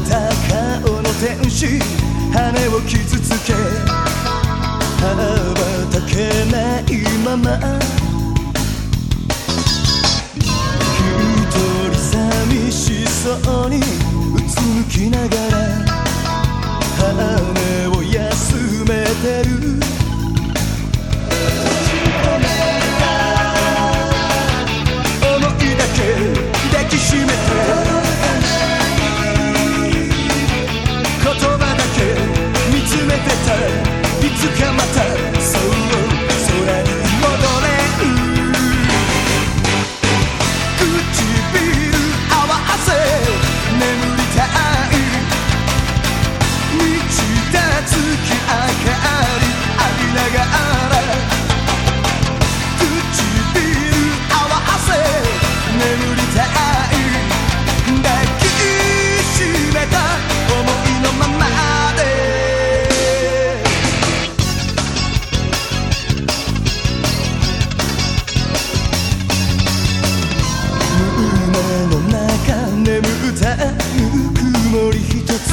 た顔の天使羽を傷つけ。羽ばたけないまま。一人寂しそうにうつむきながら。つ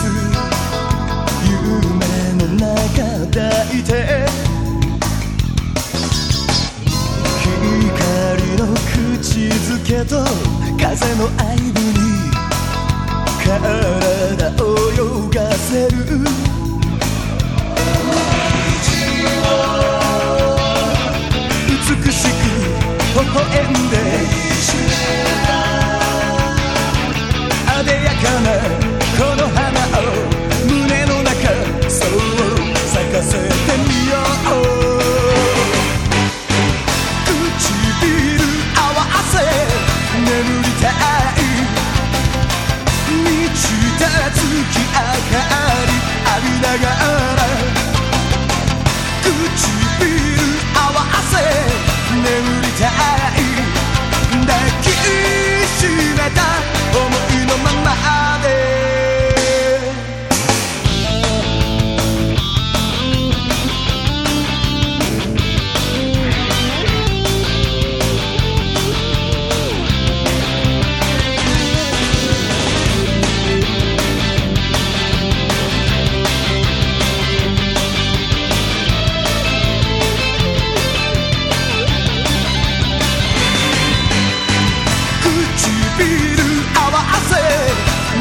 夢の中抱いて光の口づけと風の合部に体泳がせる美しく微笑んで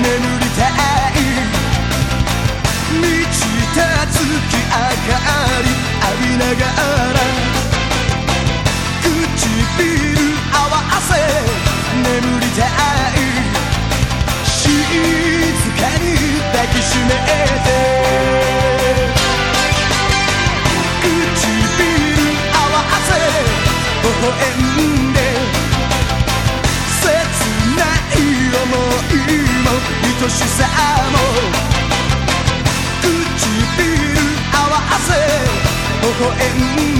眠りたい。満ちた月明かり浴びながら。唇合わせ。眠りたい。静かに抱きしめて。笑